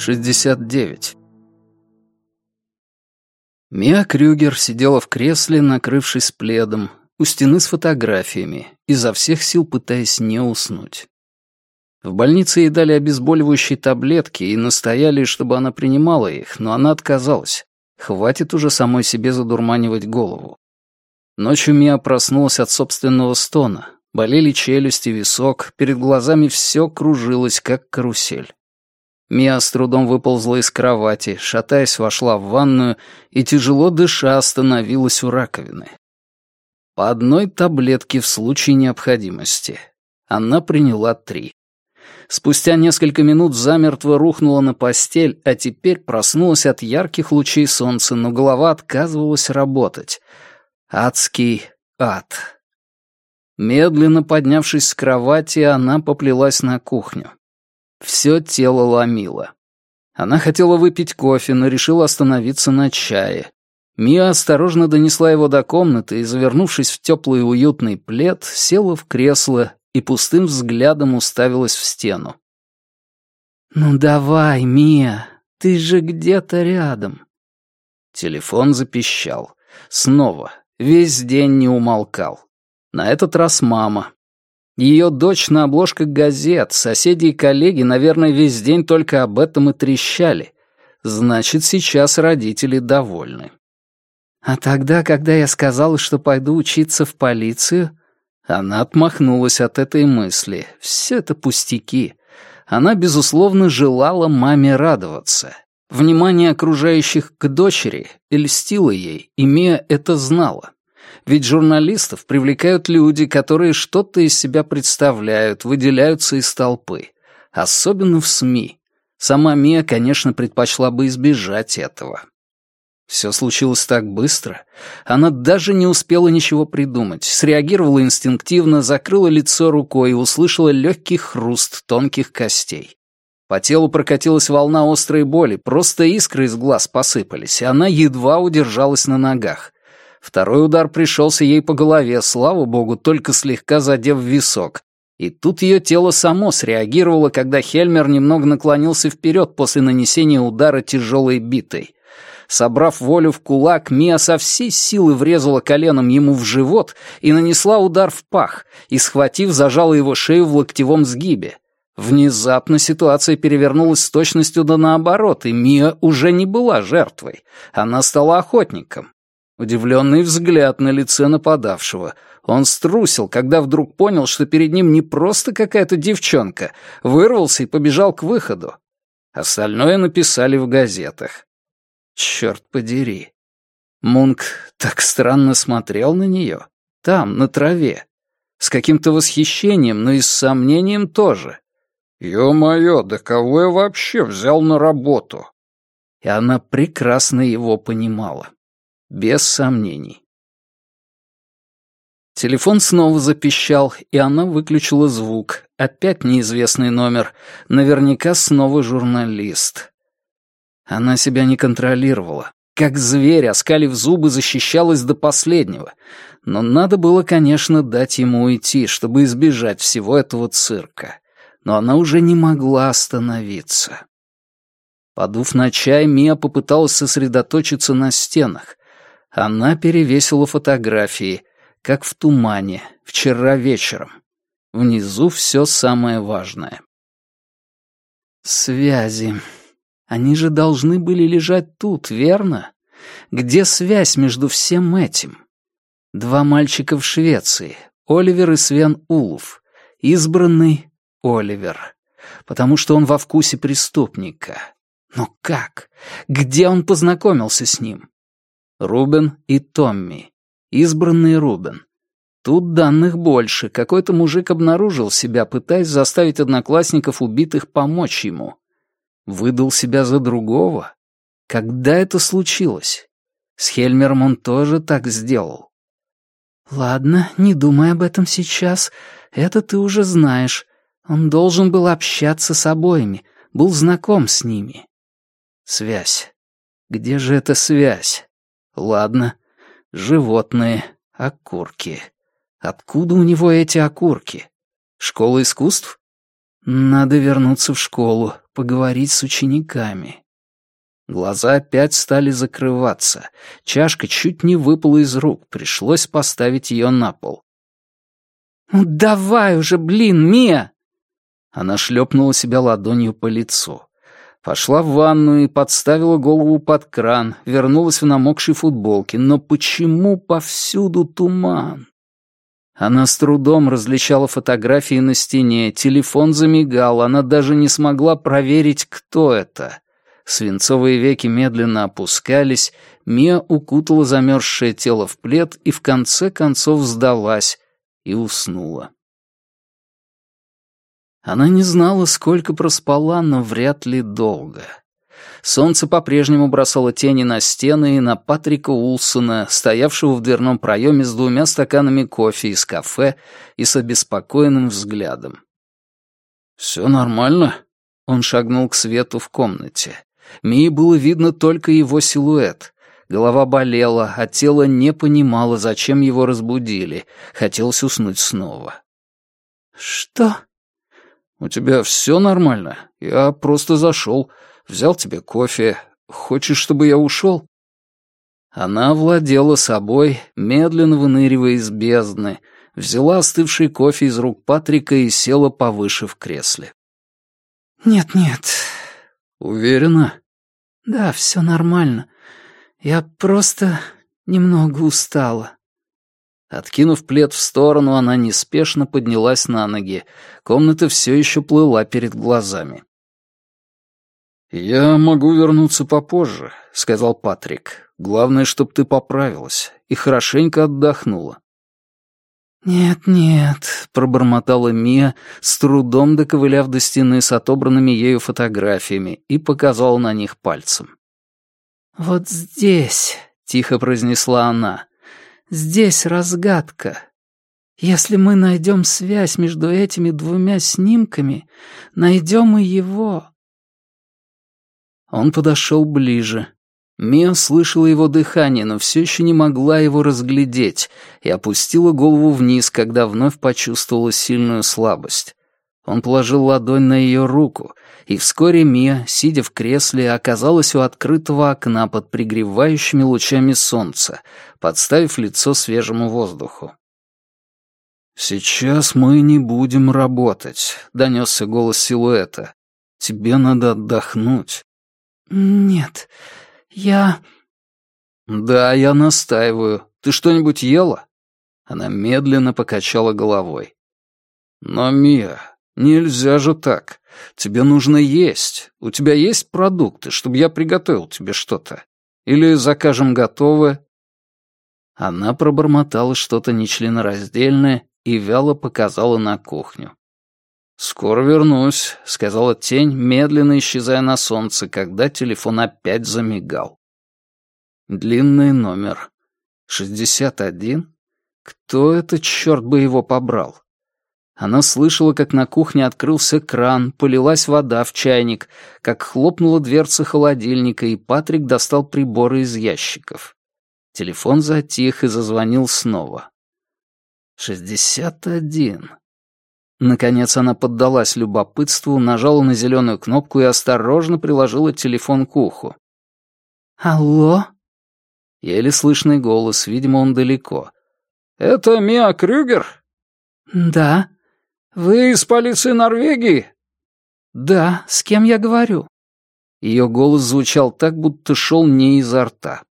69. Миа Крюгер сидела в кресле, накрывшись пледом, у стены с фотографиями, изо всех сил пытаясь не уснуть. В больнице ей дали обезболивающие таблетки и настояли, чтобы она принимала их, но она отказалась. Хватит уже самой себе задурманивать голову. Ночью Мия проснулась от собственного стона. Болели челюсти, висок, перед глазами все кружилось, как карусель. Мия с трудом выползла из кровати, шатаясь, вошла в ванную и, тяжело дыша, остановилась у раковины. По одной таблетке в случае необходимости. Она приняла три. Спустя несколько минут замертво рухнула на постель, а теперь проснулась от ярких лучей солнца, но голова отказывалась работать. Адский ад. Медленно поднявшись с кровати, она поплелась на кухню. Все тело ломило. Она хотела выпить кофе, но решила остановиться на чае. Мия осторожно донесла его до комнаты и, завернувшись в теплый уютный плед, села в кресло и пустым взглядом уставилась в стену. «Ну давай, Мия, ты же где-то рядом». Телефон запищал. Снова. Весь день не умолкал. На этот раз мама. Ее дочь на обложках газет, соседи и коллеги, наверное, весь день только об этом и трещали. Значит, сейчас родители довольны. А тогда, когда я сказала, что пойду учиться в полицию, она отмахнулась от этой мысли. Все это пустяки. Она, безусловно, желала маме радоваться. Внимание окружающих к дочери льстило ей, имея это знала. Ведь журналистов привлекают люди, которые что-то из себя представляют, выделяются из толпы. Особенно в СМИ. Сама Мия, конечно, предпочла бы избежать этого. Все случилось так быстро. Она даже не успела ничего придумать. Среагировала инстинктивно, закрыла лицо рукой и услышала легкий хруст тонких костей. По телу прокатилась волна острой боли, просто искры из глаз посыпались, и она едва удержалась на ногах. Второй удар пришелся ей по голове, слава богу, только слегка задев висок. И тут ее тело само среагировало, когда Хельмер немного наклонился вперед после нанесения удара тяжелой битой. Собрав волю в кулак, Мия со всей силы врезала коленом ему в живот и нанесла удар в пах, и, схватив, зажала его шею в локтевом сгибе. Внезапно ситуация перевернулась с точностью да наоборот, и Мия уже не была жертвой. Она стала охотником. Удивленный взгляд на лице нападавшего. Он струсил, когда вдруг понял, что перед ним не просто какая-то девчонка, вырвался и побежал к выходу. Остальное написали в газетах. Черт подери. Мунк так странно смотрел на нее. Там, на траве. С каким-то восхищением, но и с сомнением тоже. «Ё-моё, да кого я вообще взял на работу?» И она прекрасно его понимала. Без сомнений. Телефон снова запищал, и она выключила звук. Опять неизвестный номер. Наверняка снова журналист. Она себя не контролировала. Как зверь, оскалив зубы, защищалась до последнего. Но надо было, конечно, дать ему уйти, чтобы избежать всего этого цирка. Но она уже не могла остановиться. Подув на чай, Мия попыталась сосредоточиться на стенах. Она перевесила фотографии, как в тумане, вчера вечером. Внизу все самое важное. Связи. Они же должны были лежать тут, верно? Где связь между всем этим? Два мальчика в Швеции, Оливер и Свен Улов. Избранный Оливер. Потому что он во вкусе преступника. Но как? Где он познакомился с ним? Рубен и Томми. Избранный Рубен. Тут данных больше. Какой-то мужик обнаружил себя, пытаясь заставить одноклассников убитых помочь ему. Выдал себя за другого? Когда это случилось? С Хельмером он тоже так сделал. «Ладно, не думай об этом сейчас. Это ты уже знаешь. Он должен был общаться с обоими, был знаком с ними». Связь. Где же эта связь? Ладно. Животные. Окурки. Откуда у него эти окурки? Школа искусств? Надо вернуться в школу, поговорить с учениками. Глаза опять стали закрываться. Чашка чуть не выпала из рук, пришлось поставить ее на пол. «Ну давай уже, блин, Мия!» Она шлепнула себя ладонью по лицу. Пошла в ванную и подставила голову под кран, вернулась в намокшей футболке. Но почему повсюду туман? Она с трудом различала фотографии на стене, телефон замигал, она даже не смогла проверить, кто это. Свинцовые веки медленно опускались, Мия укутала замерзшее тело в плед и в конце концов сдалась и уснула. Она не знала, сколько проспала, но вряд ли долго. Солнце по-прежнему бросало тени на стены и на Патрика Улсона, стоявшего в дверном проеме с двумя стаканами кофе из кафе и с обеспокоенным взглядом. «Все нормально?» Он шагнул к свету в комнате. Мии было видно только его силуэт. Голова болела, а тело не понимало, зачем его разбудили. Хотелось уснуть снова. «Что?» «У тебя все нормально? Я просто зашел, взял тебе кофе. Хочешь, чтобы я ушел?» Она владела собой, медленно выныривая из бездны, взяла остывший кофе из рук Патрика и села повыше в кресле. «Нет-нет». «Уверена?» «Да, все нормально. Я просто немного устала». Откинув плед в сторону, она неспешно поднялась на ноги. Комната все еще плыла перед глазами. «Я могу вернуться попозже», — сказал Патрик. «Главное, чтобы ты поправилась и хорошенько отдохнула». «Нет-нет», — пробормотала Мия, с трудом доковыляв до стены с отобранными ею фотографиями и показала на них пальцем. «Вот здесь», — тихо произнесла она, Здесь разгадка. Если мы найдем связь между этими двумя снимками, найдем и его. Он подошел ближе. Мия слышала его дыхание, но все еще не могла его разглядеть и опустила голову вниз, когда вновь почувствовала сильную слабость. Он положил ладонь на ее руку, и вскоре Мия, сидя в кресле, оказалась у открытого окна под пригревающими лучами солнца, подставив лицо свежему воздуху. «Сейчас мы не будем работать», — донесся голос силуэта. «Тебе надо отдохнуть». «Нет, я...» «Да, я настаиваю. Ты что-нибудь ела?» Она медленно покачала головой. «Но, Мия, нельзя же так. Тебе нужно есть. У тебя есть продукты, чтобы я приготовил тебе что-то? Или закажем готовое?» Она пробормотала что-то нечленораздельное и вяло показала на кухню. «Скоро вернусь», — сказала тень, медленно исчезая на солнце, когда телефон опять замигал. Длинный номер. «Шестьдесят один? Кто это, черт бы его побрал?» Она слышала, как на кухне открылся кран, полилась вода в чайник, как хлопнула дверца холодильника, и Патрик достал приборы из ящиков. Телефон затих и зазвонил снова. «Шестьдесят один». Наконец она поддалась любопытству, нажала на зеленую кнопку и осторожно приложила телефон к уху. «Алло?» Еле слышный голос, видимо, он далеко. «Это Миа Крюгер?» «Да». «Вы из полиции Норвегии?» «Да, с кем я говорю?» Ее голос звучал так, будто шел не изо рта.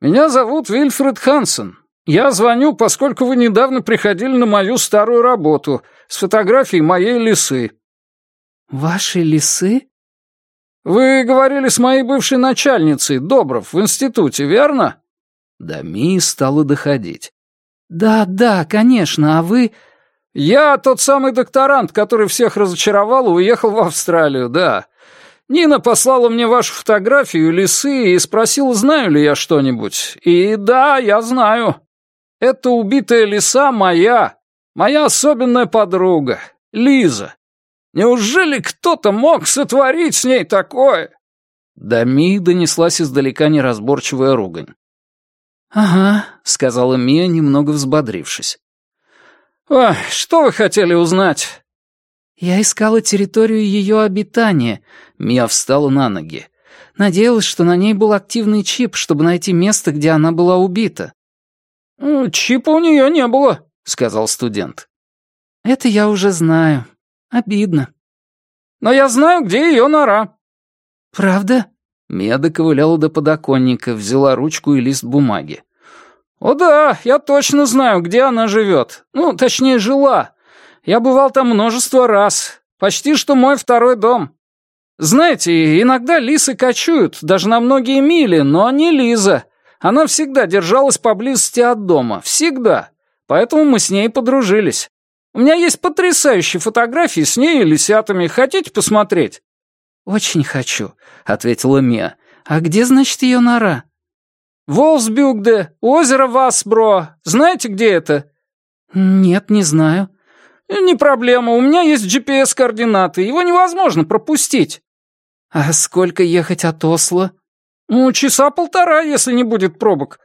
«Меня зовут Вильфред Хансен. Я звоню, поскольку вы недавно приходили на мою старую работу с фотографией моей лисы». «Вашей лисы?» «Вы говорили с моей бывшей начальницей, Добров, в институте, верно?» До Мии стало доходить. «Да, да, конечно, а вы...» «Я тот самый докторант, который всех разочаровал и уехал в Австралию, да. Нина послала мне вашу фотографию лисы и спросила, знаю ли я что-нибудь. И да, я знаю. Эта убитая лиса моя, моя особенная подруга, Лиза. Неужели кто-то мог сотворить с ней такое?» До Ми донеслась издалека неразборчивая ругань. «Ага», — сказала Мия, немного взбодрившись. «Ой, что вы хотели узнать?» «Я искала территорию ее обитания», — Мия встала на ноги. «Надеялась, что на ней был активный чип, чтобы найти место, где она была убита». «Чипа у нее не было», — сказал студент. «Это я уже знаю. Обидно». «Но я знаю, где ее нора». «Правда?» Мия доковыляла до подоконника, взяла ручку и лист бумаги. «О да, я точно знаю, где она живет. Ну, точнее, жила. Я бывал там множество раз. Почти что мой второй дом. Знаете, иногда лисы кочуют, даже на многие мили, но не Лиза. Она всегда держалась поблизости от дома. Всегда. Поэтому мы с ней подружились. У меня есть потрясающие фотографии с ней и лисятами. Хотите посмотреть?» «Очень хочу», — ответила Мия. «А где, значит, ее нора?» «Волсбюгде, озеро Васбро. Знаете, где это?» «Нет, не знаю». «Не проблема, у меня есть GPS-координаты, его невозможно пропустить». «А сколько ехать от Осло?» «Ну, часа полтора, если не будет пробок».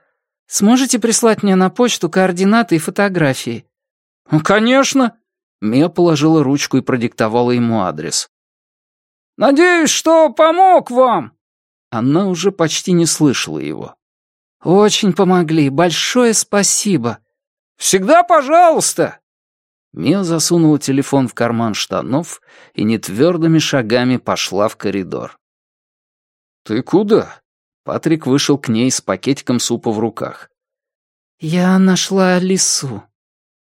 «Сможете прислать мне на почту координаты и фотографии?» «Ну, «Конечно». Мия положила ручку и продиктовала ему адрес. «Надеюсь, что помог вам». Она уже почти не слышала его. «Очень помогли. Большое спасибо». «Всегда пожалуйста». Мия засунула телефон в карман штанов и нетвердыми шагами пошла в коридор. «Ты куда?» Патрик вышел к ней с пакетиком супа в руках. «Я нашла лису».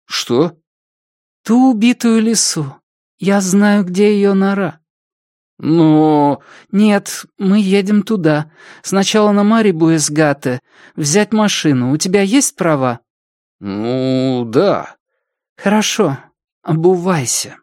«Что?» «Ту убитую лису. Я знаю, где ее нора». «Но...» «Нет, мы едем туда. Сначала на Марибу из Гаты. Взять машину. У тебя есть права?» «Ну, да». «Хорошо. Обувайся».